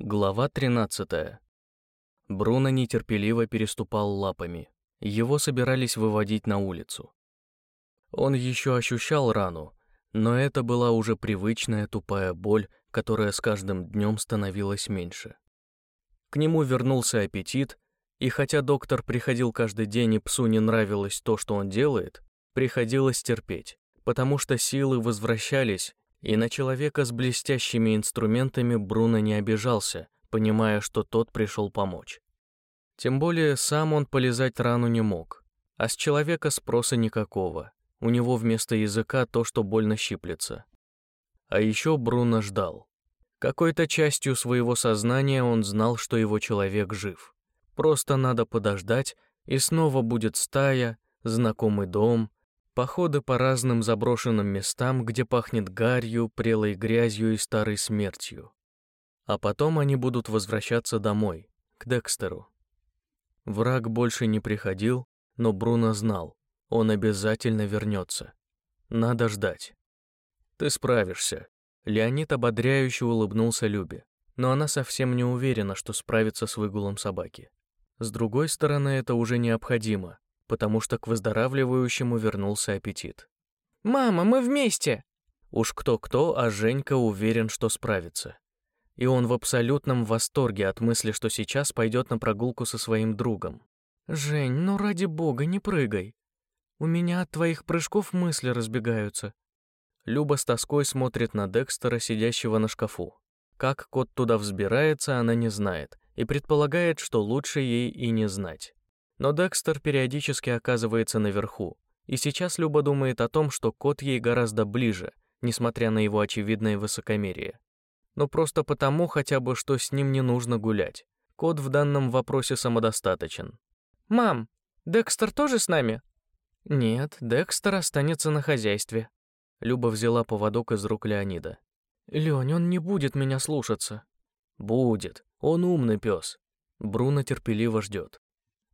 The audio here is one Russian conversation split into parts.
Глава 13. Бруно нетерпеливо переступал лапами. Его собирались выводить на улицу. Он еще ощущал рану, но это была уже привычная тупая боль, которая с каждым днем становилась меньше. К нему вернулся аппетит, и хотя доктор приходил каждый день и псу не нравилось то, что он делает, приходилось терпеть, потому что силы возвращались, и на человека с блестящими инструментами Бруно не обижался, понимая, что тот пришел помочь. Тем более сам он полезать рану не мог, а с человека спроса никакого. У него вместо языка то, что больно щиплется. А еще Бруно ждал. Какой-то частью своего сознания он знал, что его человек жив. Просто надо подождать, и снова будет стая, знакомый дом, Походы по разным заброшенным местам, где пахнет гарью, прелой грязью и старой смертью. А потом они будут возвращаться домой, к Декстеру. Враг больше не приходил, но Бруно знал, он обязательно вернется. Надо ждать. Ты справишься. Леонид ободряюще улыбнулся Любе, но она совсем не уверена, что справится с выгулом собаки. С другой стороны, это уже необходимо, потому что к выздоравливающему вернулся аппетит. «Мама, мы вместе!» Уж кто-кто, а Женька уверен, что справится. И он в абсолютном восторге от мысли, что сейчас пойдет на прогулку со своим другом. «Жень, ну ради бога, не прыгай. У меня от твоих прыжков мысли разбегаются». Люба с тоской смотрит на Декстера, сидящего на шкафу. Как кот туда взбирается, она не знает, и предполагает, что лучше ей и не знать. Но Декстер периодически оказывается наверху, и сейчас Люба думает о том, что кот ей гораздо ближе, несмотря на его очевидное высокомерие. Но просто потому хотя бы, что с ним не нужно гулять. Кот в данном вопросе самодостаточен. «Мам, Декстер тоже с нами?» «Нет, Декстер останется на хозяйстве». Люба взяла поводок из рук Леонида. «Лень, он не будет меня слушаться». «Будет. Он умный пес». Бруно терпеливо ждет.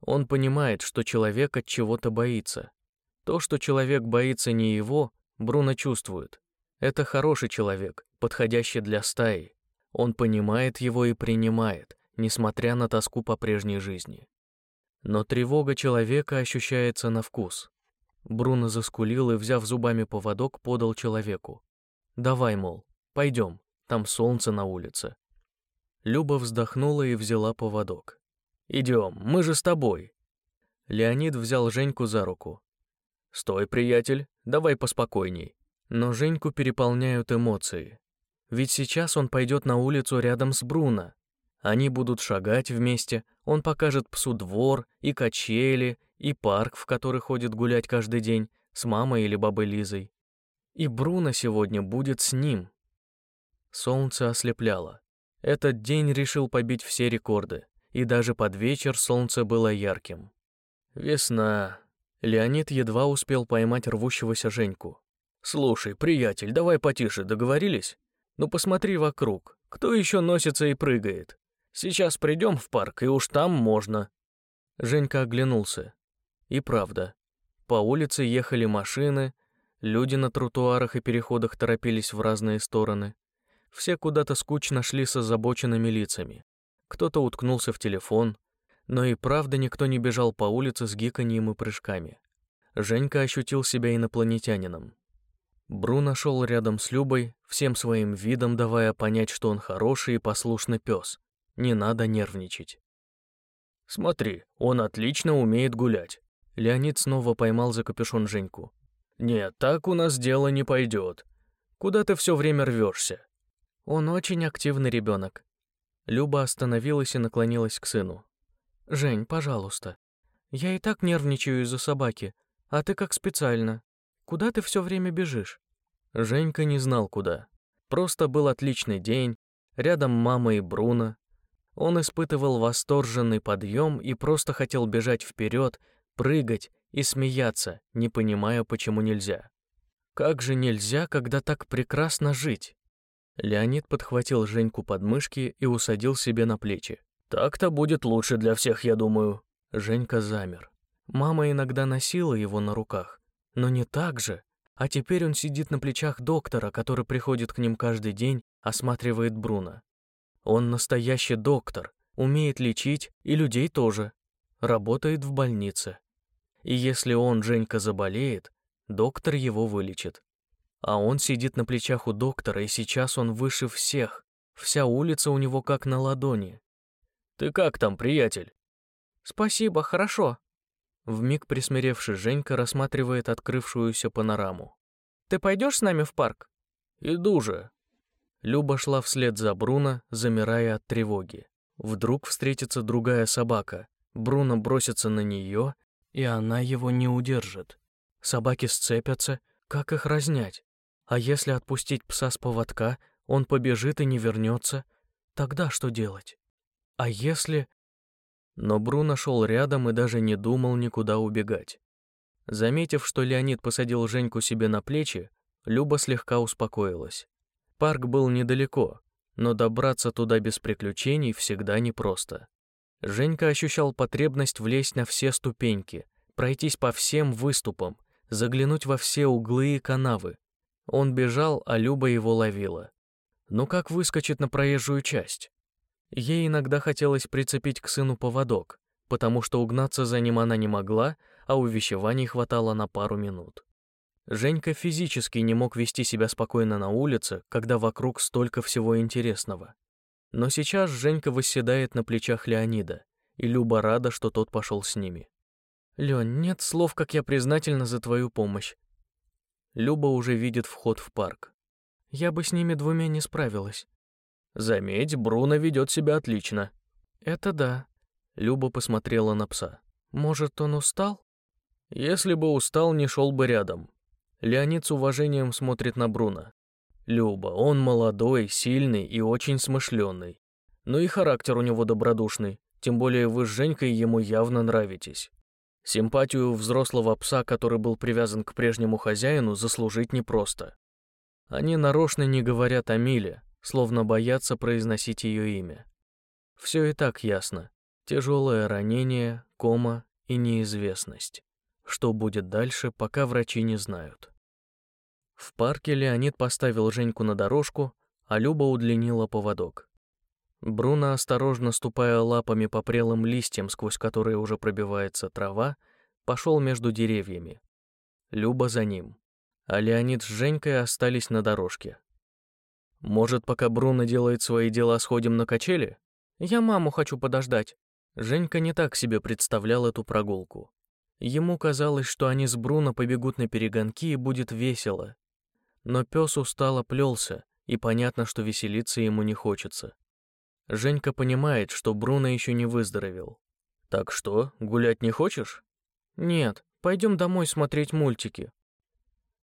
Он понимает, что человек от чего-то боится. То, что человек боится не его, Бруно чувствует. Это хороший человек, подходящий для стаи. Он понимает его и принимает, несмотря на тоску по прежней жизни. Но тревога человека ощущается на вкус. Бруно заскулил и, взяв зубами поводок, подал человеку. «Давай, мол, пойдем, там солнце на улице». Люба вздохнула и взяла поводок. Идем, мы же с тобой». Леонид взял Женьку за руку. «Стой, приятель, давай поспокойней». Но Женьку переполняют эмоции. Ведь сейчас он пойдет на улицу рядом с Бруно. Они будут шагать вместе, он покажет псу двор, и качели, и парк, в который ходит гулять каждый день, с мамой или бабой Лизой. И Бруно сегодня будет с ним. Солнце ослепляло. Этот день решил побить все рекорды и даже под вечер солнце было ярким. Весна. Леонид едва успел поймать рвущегося Женьку. «Слушай, приятель, давай потише, договорились? Ну посмотри вокруг, кто еще носится и прыгает? Сейчас придем в парк, и уж там можно». Женька оглянулся. И правда, по улице ехали машины, люди на тротуарах и переходах торопились в разные стороны. Все куда-то скучно шли с озабоченными лицами кто-то уткнулся в телефон, но и правда никто не бежал по улице с гиканьем и прыжками. Женька ощутил себя инопланетянином. Бруно шел рядом с Любой, всем своим видом давая понять, что он хороший и послушный пес. Не надо нервничать. «Смотри, он отлично умеет гулять». Леонид снова поймал за капюшон Женьку. «Нет, так у нас дело не пойдет. Куда ты все время рвешься?» «Он очень активный ребенок. Люба остановилась и наклонилась к сыну. «Жень, пожалуйста. Я и так нервничаю из-за собаки, а ты как специально. Куда ты все время бежишь?» Женька не знал, куда. Просто был отличный день, рядом мама и Бруно. Он испытывал восторженный подъем и просто хотел бежать вперед, прыгать и смеяться, не понимая, почему нельзя. Как же нельзя, когда так прекрасно жить? Леонид подхватил Женьку под мышки и усадил себе на плечи. «Так-то будет лучше для всех, я думаю». Женька замер. Мама иногда носила его на руках, но не так же. А теперь он сидит на плечах доктора, который приходит к ним каждый день, осматривает Бруно. Он настоящий доктор, умеет лечить и людей тоже. Работает в больнице. И если он, Женька, заболеет, доктор его вылечит. А он сидит на плечах у доктора, и сейчас он выше всех. Вся улица у него как на ладони. «Ты как там, приятель?» «Спасибо, хорошо». Вмиг присмиревший Женька рассматривает открывшуюся панораму. «Ты пойдешь с нами в парк?» «Иду же». Люба шла вслед за Бруно, замирая от тревоги. Вдруг встретится другая собака. Бруно бросится на нее, и она его не удержит. Собаки сцепятся, как их разнять? А если отпустить пса с поводка, он побежит и не вернется, тогда что делать? А если... Но Бруно шел рядом и даже не думал никуда убегать. Заметив, что Леонид посадил Женьку себе на плечи, Люба слегка успокоилась. Парк был недалеко, но добраться туда без приключений всегда непросто. Женька ощущал потребность влезть на все ступеньки, пройтись по всем выступам, заглянуть во все углы и канавы. Он бежал, а Люба его ловила. Ну как выскочит на проезжую часть? Ей иногда хотелось прицепить к сыну поводок, потому что угнаться за ним она не могла, а увещеваний хватало на пару минут. Женька физически не мог вести себя спокойно на улице, когда вокруг столько всего интересного. Но сейчас Женька восседает на плечах Леонида, и Люба рада, что тот пошел с ними. «Лёнь, нет слов, как я признательна за твою помощь». Люба уже видит вход в парк. «Я бы с ними двумя не справилась». «Заметь, Бруно ведет себя отлично». «Это да». Люба посмотрела на пса. «Может, он устал?» «Если бы устал, не шел бы рядом». Леонид с уважением смотрит на Бруно. Люба, он молодой, сильный и очень смышленый. Ну и характер у него добродушный, тем более вы с Женькой ему явно нравитесь. Симпатию взрослого пса, который был привязан к прежнему хозяину, заслужить непросто. Они нарочно не говорят о Миле, словно боятся произносить ее имя. Все и так ясно. Тяжелое ранение, кома и неизвестность. Что будет дальше, пока врачи не знают. В парке Леонид поставил Женьку на дорожку, а Люба удлинила поводок. Бруно, осторожно ступая лапами по прелым листьям, сквозь которые уже пробивается трава, пошел между деревьями. Люба за ним. А Леонид с Женькой остались на дорожке. «Может, пока Бруно делает свои дела, сходим на качели?» «Я маму хочу подождать». Женька не так себе представлял эту прогулку. Ему казалось, что они с Бруно побегут на перегонки и будет весело, но пес устало плелся, и понятно, что веселиться ему не хочется. Женька понимает, что Бруно еще не выздоровел. «Так что, гулять не хочешь?» «Нет, пойдем домой смотреть мультики».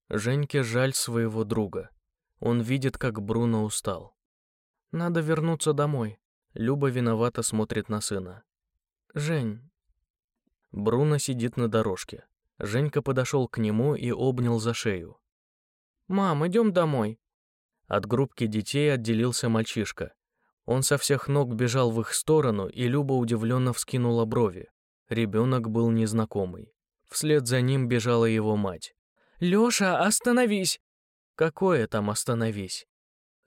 Женьке жаль своего друга. Он видит, как Бруно устал. «Надо вернуться домой». Люба виновато смотрит на сына. «Жень». Бруно сидит на дорожке. Женька подошел к нему и обнял за шею. «Мам, идем домой». От группки детей отделился мальчишка. Он со всех ног бежал в их сторону, и Люба удивленно вскинула брови. Ребенок был незнакомый. Вслед за ним бежала его мать. «Лёша, остановись!» «Какое там остановись?»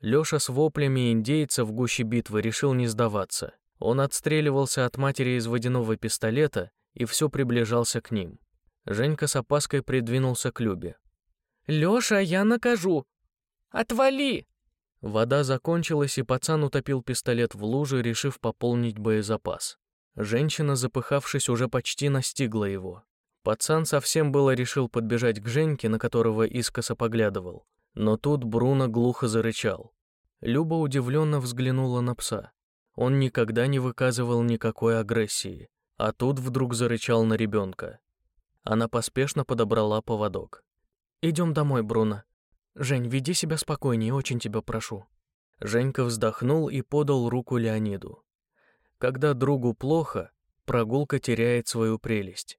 Лёша с воплями индейца в гуще битвы решил не сдаваться. Он отстреливался от матери из водяного пистолета и все приближался к ним. Женька с опаской придвинулся к Любе. «Лёша, я накажу!» «Отвали!» Вода закончилась, и пацан утопил пистолет в луже, решив пополнить боезапас. Женщина, запыхавшись, уже почти настигла его. Пацан совсем было решил подбежать к Женьке, на которого искоса поглядывал. Но тут Бруно глухо зарычал. Люба удивленно взглянула на пса. Он никогда не выказывал никакой агрессии, а тут вдруг зарычал на ребенка. Она поспешно подобрала поводок. Идем домой, Бруно. Жень, веди себя спокойнее, очень тебя прошу». Женька вздохнул и подал руку Леониду. Когда другу плохо, прогулка теряет свою прелесть.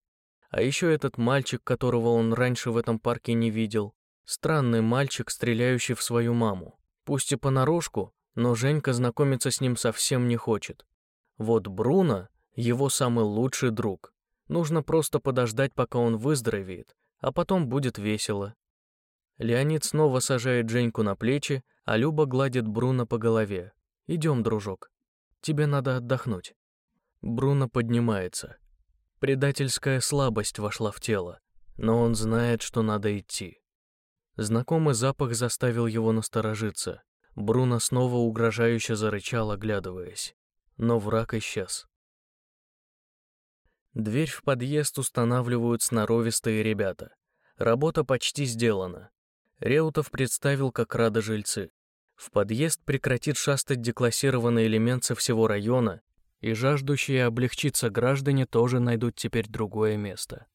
А еще этот мальчик, которого он раньше в этом парке не видел. Странный мальчик, стреляющий в свою маму. Пусть и понарошку, но Женька знакомиться с ним совсем не хочет. Вот Бруно — его самый лучший друг. Нужно просто подождать, пока он выздоровеет, а потом будет весело. Леонид снова сажает Женьку на плечи, а Люба гладит Бруно по голове. Идем, дружок. Тебе надо отдохнуть. Бруно поднимается. Предательская слабость вошла в тело, но он знает, что надо идти. Знакомый запах заставил его насторожиться. Бруно снова угрожающе зарычал, оглядываясь. Но враг исчез. Дверь в подъезд устанавливают сноровистые ребята. Работа почти сделана. Реутов представил, как рады жильцы. В подъезд прекратит шастать деклассированный элемент со всего района, и жаждущие облегчиться граждане тоже найдут теперь другое место.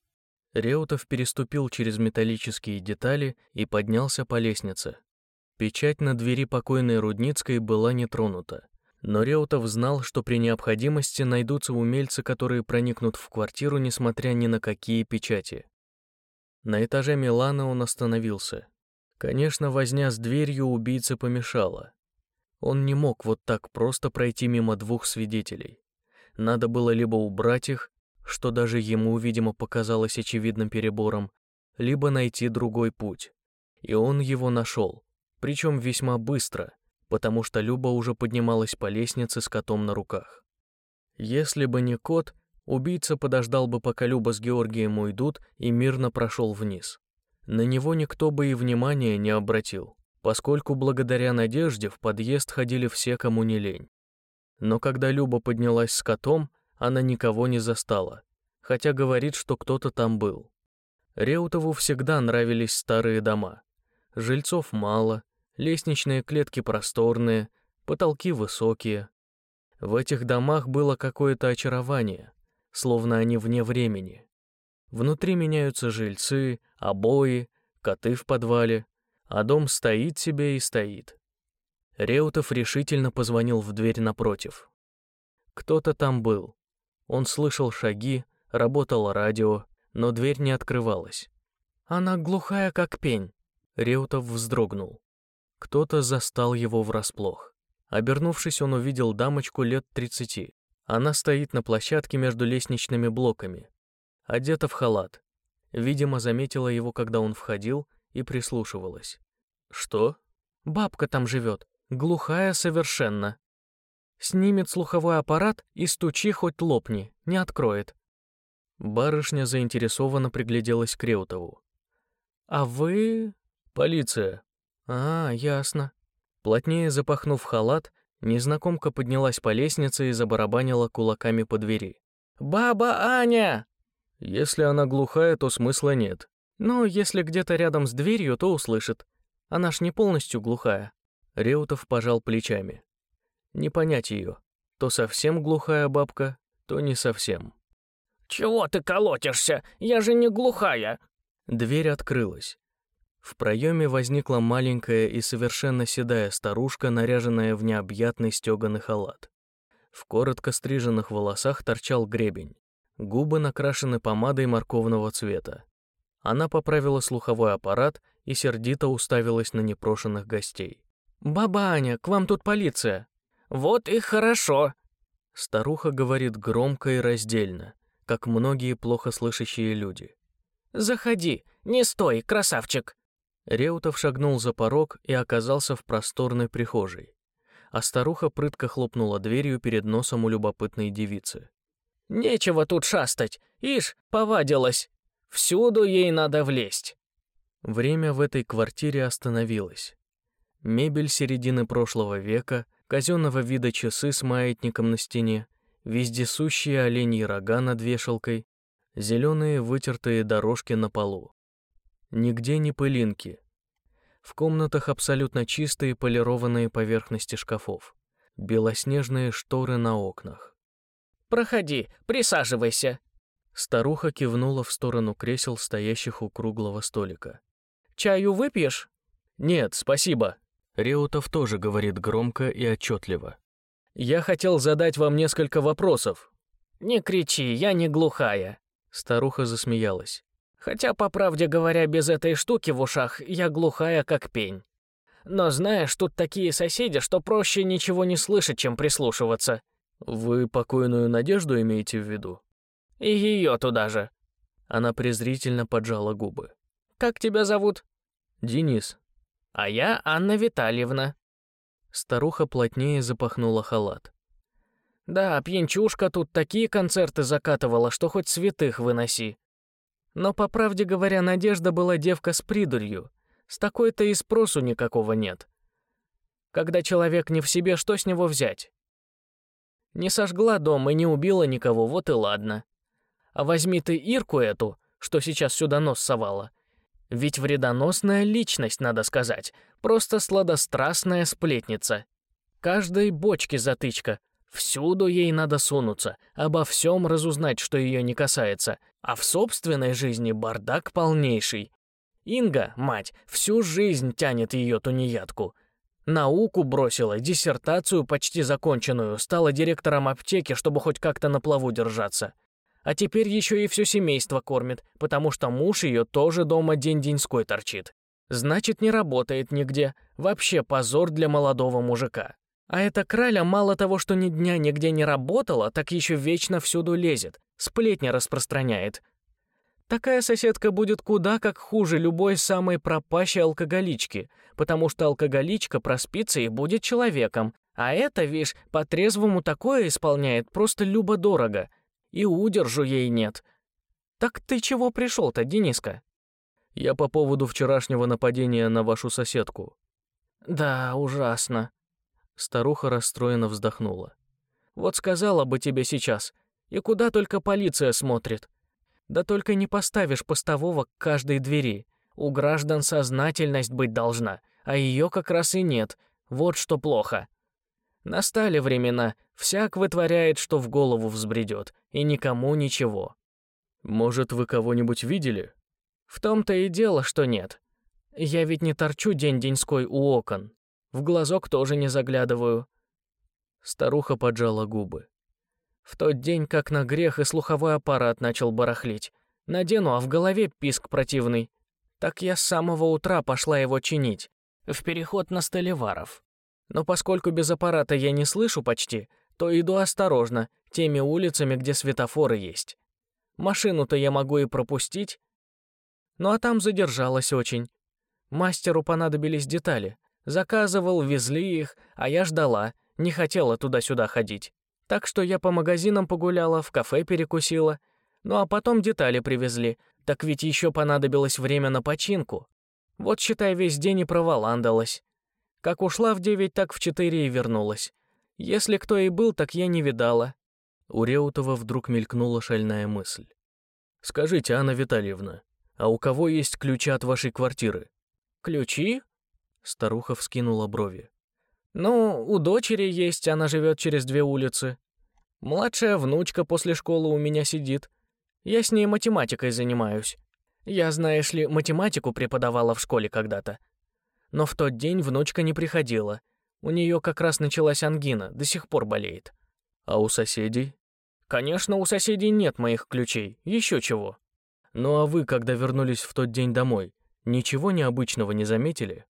Реутов переступил через металлические детали и поднялся по лестнице. Печать на двери покойной Рудницкой была не тронута. Но Реутов знал, что при необходимости найдутся умельцы, которые проникнут в квартиру, несмотря ни на какие печати. На этаже Милана он остановился. Конечно, возня с дверью убийце помешала. Он не мог вот так просто пройти мимо двух свидетелей. Надо было либо убрать их, что даже ему, видимо, показалось очевидным перебором, либо найти другой путь. И он его нашел, причем весьма быстро, потому что Люба уже поднималась по лестнице с котом на руках. Если бы не кот, Убийца подождал бы, пока Люба с Георгием уйдут, и мирно прошел вниз. На него никто бы и внимания не обратил, поскольку благодаря Надежде в подъезд ходили все, кому не лень. Но когда Люба поднялась с котом, она никого не застала, хотя говорит, что кто-то там был. Реутову всегда нравились старые дома. Жильцов мало, лестничные клетки просторные, потолки высокие. В этих домах было какое-то очарование, словно они вне времени. Внутри меняются жильцы, обои, коты в подвале, а дом стоит себе и стоит. Реутов решительно позвонил в дверь напротив. Кто-то там был. Он слышал шаги, работало радио, но дверь не открывалась. «Она глухая, как пень», — Реутов вздрогнул. Кто-то застал его врасплох. Обернувшись, он увидел дамочку лет тридцати. Она стоит на площадке между лестничными блоками. Одета в халат. Видимо, заметила его, когда он входил, и прислушивалась. «Что?» «Бабка там живет. Глухая совершенно. Снимет слуховой аппарат и стучи хоть лопни, не откроет». Барышня заинтересованно пригляделась к Реутову. «А вы...» «Полиция». «А, ясно». Плотнее запахнув халат, Незнакомка поднялась по лестнице и забарабанила кулаками по двери. «Баба Аня!» Если она глухая, то смысла нет. Ну, если где-то рядом с дверью, то услышит. Она ж не полностью глухая. Реутов пожал плечами. Не понять ее. То совсем глухая бабка, то не совсем. «Чего ты колотишься? Я же не глухая!» Дверь открылась. В проеме возникла маленькая и совершенно седая старушка, наряженная в необъятный стеганый халат. В коротко стриженных волосах торчал гребень. Губы накрашены помадой морковного цвета. Она поправила слуховой аппарат и сердито уставилась на непрошенных гостей. «Баба Аня, к вам тут полиция!» «Вот и хорошо!» Старуха говорит громко и раздельно, как многие плохо слышащие люди. «Заходи, не стой, красавчик!» Реутов шагнул за порог и оказался в просторной прихожей. А старуха прытко хлопнула дверью перед носом у любопытной девицы. «Нечего тут шастать, ишь, повадилась. Всюду ей надо влезть». Время в этой квартире остановилось. Мебель середины прошлого века, казенного вида часы с маятником на стене, вездесущие оленьи рога над вешалкой, зеленые вытертые дорожки на полу. Нигде не пылинки. В комнатах абсолютно чистые полированные поверхности шкафов. Белоснежные шторы на окнах. «Проходи, присаживайся». Старуха кивнула в сторону кресел, стоящих у круглого столика. «Чаю выпьешь?» «Нет, спасибо». Реутов тоже говорит громко и отчетливо. «Я хотел задать вам несколько вопросов». «Не кричи, я не глухая». Старуха засмеялась. Хотя, по правде говоря, без этой штуки в ушах я глухая как пень. Но знаешь, тут такие соседи, что проще ничего не слышать, чем прислушиваться. Вы покойную Надежду имеете в виду? И ее туда же. Она презрительно поджала губы. Как тебя зовут? Денис. А я Анна Витальевна. Старуха плотнее запахнула халат. Да, пьянчушка тут такие концерты закатывала, что хоть святых выноси. Но, по правде говоря, Надежда была девка с придурью. С такой-то и спросу никакого нет. Когда человек не в себе, что с него взять? Не сожгла дом и не убила никого, вот и ладно. А возьми ты Ирку эту, что сейчас сюда нос совала. Ведь вредоносная личность, надо сказать, просто сладострастная сплетница. Каждой бочке затычка, всюду ей надо сунуться, обо всем разузнать, что ее не касается, а в собственной жизни бардак полнейший. Инга, мать, всю жизнь тянет ее тунеядку. Науку бросила, диссертацию почти законченную, стала директором аптеки, чтобы хоть как-то на плаву держаться. А теперь еще и все семейство кормит, потому что муж ее тоже дома день-деньской торчит. Значит, не работает нигде. Вообще позор для молодого мужика. А эта краля мало того, что ни дня нигде не работала, так еще вечно всюду лезет, сплетни распространяет. Такая соседка будет куда как хуже любой самой пропащей алкоголички, потому что алкоголичка проспится и будет человеком, а это, вишь, по-трезвому такое исполняет просто любо-дорого — и удержу ей нет. Так ты чего пришел-то, Дениска? Я по поводу вчерашнего нападения на вашу соседку. Да, ужасно. Старуха расстроенно вздохнула. Вот сказала бы тебе сейчас, и куда только полиция смотрит. Да только не поставишь постового к каждой двери. У граждан сознательность быть должна, а ее как раз и нет. Вот что плохо. Настали времена, всяк вытворяет, что в голову взбредет, и никому ничего. Может, вы кого-нибудь видели? В том-то и дело, что нет. Я ведь не торчу день-деньской у окон. В глазок тоже не заглядываю. Старуха поджала губы. В тот день, как на грех, и слуховой аппарат начал барахлить. Надену, а в голове писк противный. Так я с самого утра пошла его чинить. В переход на Столеваров. Но поскольку без аппарата я не слышу почти, то иду осторожно, теми улицами, где светофоры есть. Машину-то я могу и пропустить. Ну а там задержалась очень. Мастеру понадобились детали. Заказывал, везли их, а я ждала, не хотела туда-сюда ходить. Так что я по магазинам погуляла, в кафе перекусила. Ну а потом детали привезли, так ведь еще понадобилось время на починку. Вот, считай, весь день и проволандалась. Как ушла в девять, так в четыре и вернулась. Если кто и был, так я не видала». У Реутова вдруг мелькнула шальная мысль. «Скажите, Анна Витальевна, а у кого есть ключи от вашей квартиры?» «Ключи?» Старуха вскинула брови. «Ну, у дочери есть, она живет через две улицы. Младшая внучка после школы у меня сидит. Я с ней математикой занимаюсь. Я, знаешь ли, математику преподавала в школе когда-то. Но в тот день внучка не приходила. У нее как раз началась ангина, до сих пор болеет. А у соседей? Конечно, у соседей нет моих ключей. Еще чего. Ну а вы, когда вернулись в тот день домой, ничего необычного не заметили?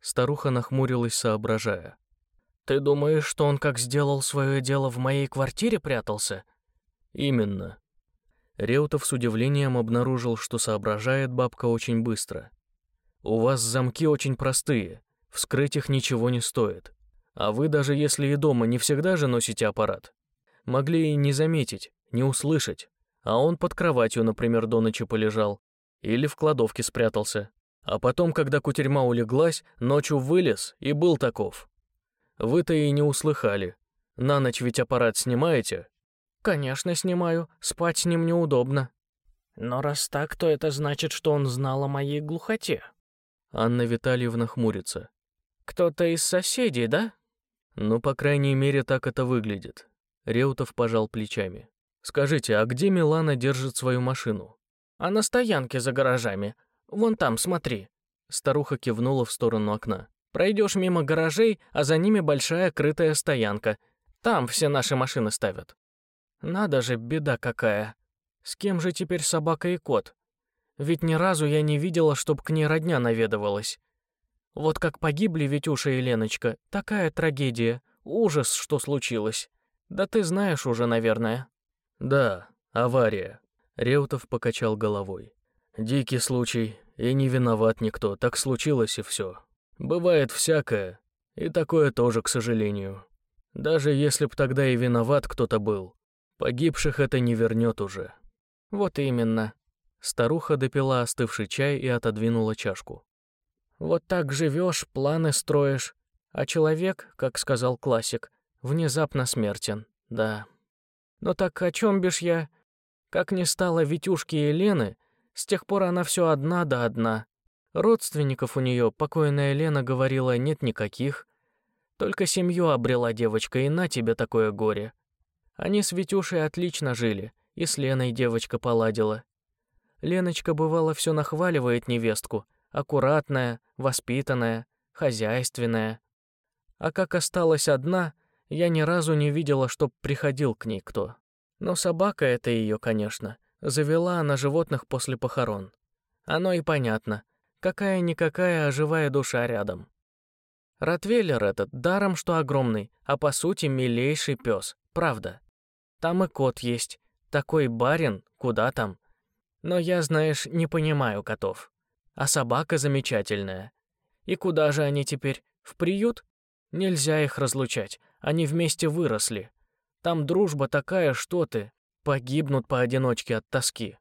Старуха нахмурилась, соображая. Ты думаешь, что он как сделал свое дело в моей квартире прятался? Именно. Реутов с удивлением обнаружил, что соображает бабка очень быстро. У вас замки очень простые, вскрыть их ничего не стоит. А вы даже если и дома не всегда же носите аппарат. Могли и не заметить, не услышать. А он под кроватью, например, до ночи полежал. Или в кладовке спрятался. А потом, когда кутерьма улеглась, ночью вылез и был таков. Вы-то и не услыхали. На ночь ведь аппарат снимаете? Конечно, снимаю. Спать с ним неудобно. Но раз так, то это значит, что он знал о моей глухоте. Анна Витальевна хмурится. «Кто-то из соседей, да?» «Ну, по крайней мере, так это выглядит». Реутов пожал плечами. «Скажите, а где Милана держит свою машину?» «А на стоянке за гаражами. Вон там, смотри». Старуха кивнула в сторону окна. «Пройдешь мимо гаражей, а за ними большая крытая стоянка. Там все наши машины ставят». «Надо же, беда какая. С кем же теперь собака и кот? Ведь ни разу я не видела, чтоб к ней родня наведывалась. Вот как погибли Витюша и Леночка, такая трагедия, ужас, что случилось. Да ты знаешь уже, наверное. Да, авария. Реутов покачал головой. Дикий случай, и не виноват никто, так случилось и все. Бывает всякое. И такое тоже, к сожалению. Даже если б тогда и виноват кто-то был, погибших это не вернет уже. Вот именно. Старуха допила остывший чай и отодвинула чашку. Вот так живешь, планы строишь, а человек, как сказал классик, внезапно смертен, да. Но так о чем бишь я? Как не стало Витюшки и Лены, с тех пор она все одна да одна. Родственников у нее, покойная Лена говорила, нет никаких. Только семью обрела девочка, и на тебе такое горе. Они с Витюшей отлично жили, и с Леной девочка поладила. Леночка бывало все нахваливает невестку, аккуратная, воспитанная, хозяйственная. А как осталась одна, я ни разу не видела, чтоб приходил к ней кто. Но собака это ее, конечно, завела она животных после похорон. Оно и понятно, какая-никакая оживая душа рядом. Ротвейлер этот даром, что огромный, а по сути милейший пес, правда. Там и кот есть, такой барин, куда там. Но я, знаешь, не понимаю котов. А собака замечательная. И куда же они теперь? В приют? Нельзя их разлучать, они вместе выросли. Там дружба такая, что ты, погибнут поодиночке от тоски.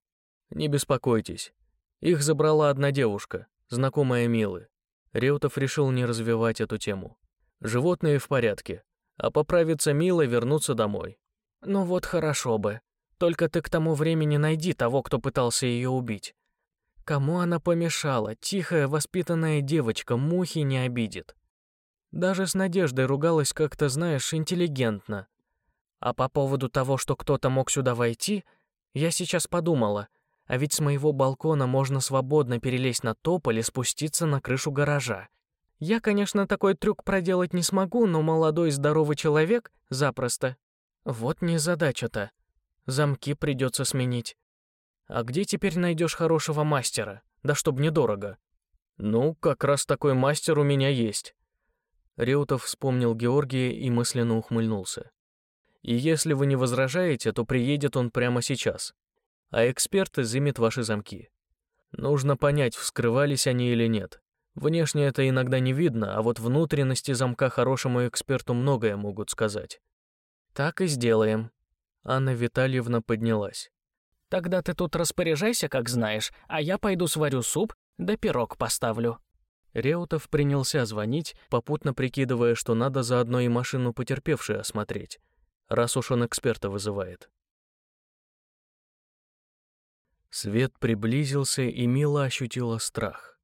Не беспокойтесь. Их забрала одна девушка, знакомая Милы. Реутов решил не развивать эту тему. Животные в порядке, а поправиться Мила вернуться домой. Ну вот хорошо бы. Только ты к тому времени найди того, кто пытался ее убить. Кому она помешала? Тихая, воспитанная девочка мухи не обидит. Даже с Надеждой ругалась как-то, знаешь, интеллигентно. А по поводу того, что кто-то мог сюда войти, я сейчас подумала, а ведь с моего балкона можно свободно перелезть на тополь и спуститься на крышу гаража. Я, конечно, такой трюк проделать не смогу, но молодой здоровый человек запросто. Вот не задача-то. Замки придется сменить. А где теперь найдешь хорошего мастера? Да чтоб недорого. Ну, как раз такой мастер у меня есть. Реутов вспомнил Георгия и мысленно ухмыльнулся. И если вы не возражаете, то приедет он прямо сейчас. А эксперт изымет ваши замки. Нужно понять, вскрывались они или нет. Внешне это иногда не видно, а вот внутренности замка хорошему эксперту многое могут сказать. Так и сделаем. Анна Витальевна поднялась. Тогда ты тут распоряжайся, как знаешь, а я пойду сварю суп, да пирог поставлю. Реутов принялся звонить, попутно прикидывая, что надо заодно и машину потерпевшей осмотреть раз уж он эксперта вызывает. Свет приблизился, и Мила ощутила страх.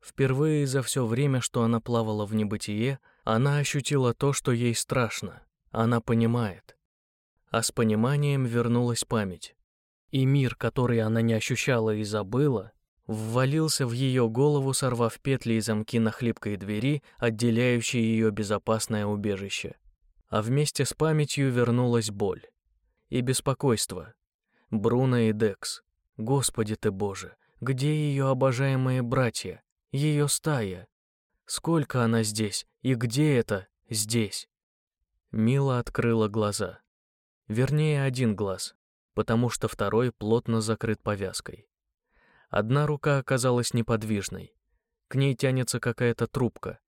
Впервые за все время, что она плавала в небытие, она ощутила то, что ей страшно. Она понимает. А с пониманием вернулась память. И мир, который она не ощущала и забыла, ввалился в ее голову, сорвав петли и замки на хлипкой двери, отделяющей ее безопасное убежище а вместе с памятью вернулась боль и беспокойство. Бруно и Декс. Господи ты Боже, где ее обожаемые братья, ее стая? Сколько она здесь и где это здесь? Мила открыла глаза. Вернее, один глаз, потому что второй плотно закрыт повязкой. Одна рука оказалась неподвижной. К ней тянется какая-то трубка.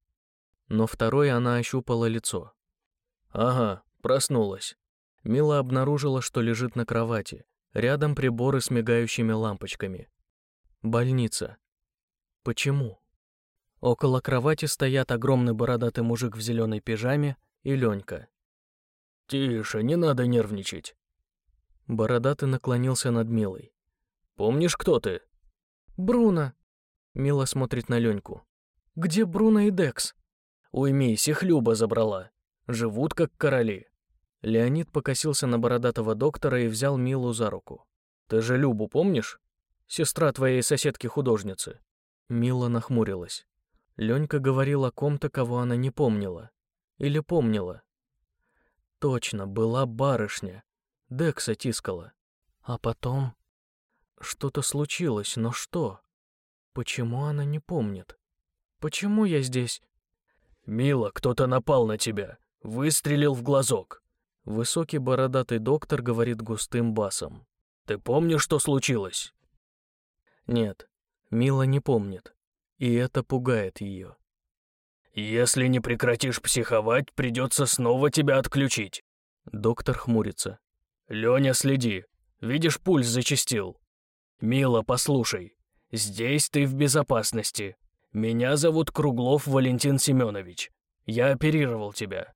Но второй она ощупала лицо. Ага, проснулась. Мила обнаружила, что лежит на кровати. Рядом приборы с мигающими лампочками. Больница. Почему? Около кровати стоят огромный бородатый мужик в зеленой пижаме и Ленька. «Тише, не надо нервничать». Бородатый наклонился над Милой. «Помнишь, кто ты?» «Бруно». Мила смотрит на Леньку. «Где Бруно и Декс?» «Уймись, их Люба забрала. Живут как короли». Леонид покосился на бородатого доктора и взял Милу за руку. «Ты же Любу помнишь? Сестра твоей соседки-художницы». Мила нахмурилась. Ленька говорил о ком-то, кого она не помнила. Или помнила. Точно, была барышня. Декса тискала. А потом... Что-то случилось, но что? Почему она не помнит? Почему я здесь? «Мила, кто-то напал на тебя. Выстрелил в глазок. Высокий бородатый доктор говорит густым басом. Ты помнишь, что случилось? Нет, Мила не помнит. И это пугает ее. Если не прекратишь психовать, придется снова тебя отключить. Доктор хмурится. Леня, следи. Видишь, пульс зачастил. Мила, послушай. Здесь ты в безопасности. Меня зовут Круглов Валентин Семенович. Я оперировал тебя.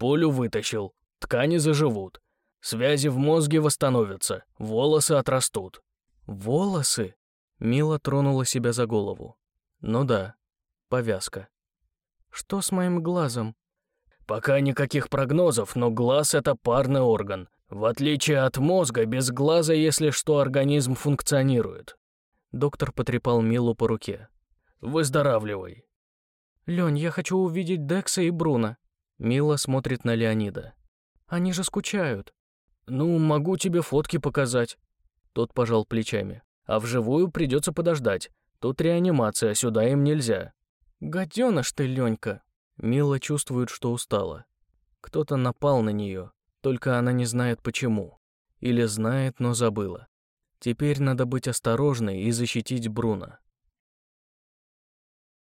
Пулю вытащил. Ткани заживут. Связи в мозге восстановятся. Волосы отрастут. Волосы? Мила тронула себя за голову. Ну да, повязка. Что с моим глазом? Пока никаких прогнозов, но глаз — это парный орган. В отличие от мозга, без глаза, если что, организм функционирует. Доктор потрепал Милу по руке. Выздоравливай. Лень, я хочу увидеть Декса и Бруно. Мила смотрит на Леонида. Они же скучают. Ну, могу тебе фотки показать. Тот пожал плечами. А вживую придется подождать. Тут реанимация, сюда им нельзя. Гаденыш ты, Ленька. Мила чувствует, что устала. Кто-то напал на нее, только она не знает почему. Или знает, но забыла. Теперь надо быть осторожной и защитить Бруно.